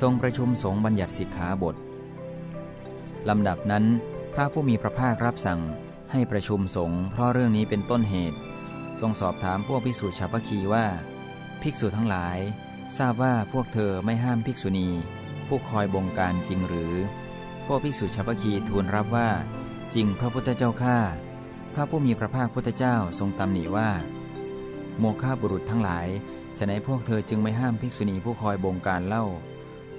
ทรงประชุมสงฆ์บัญญัติสิกขาบทลำดับนั้น พระผู้มีพระภาครับสั่งให้ประชุมสงฆ์เพราะเรื่องนี้เป็นต้นเหตุ ทรงสอบถามพวกภิกษุชาวพคีว่า ภิกษุทั้งหลาย ทราบว่าพวกเธอไม่ห้ามภิกษุณี ผู้คอยบงการจริงหรือ พวกภิกษุชาวพคีทูลรับว่า จริงพระพุทธเจ้าข้าพระผู้มีพระภาคพุทธเจ้าทรงตำหนิว่า โมฆะบุรุษทั้งหลายฉนัยพวกเธอจึงไม่ห้ามภิกษุณีผู้คอยบงการเล่า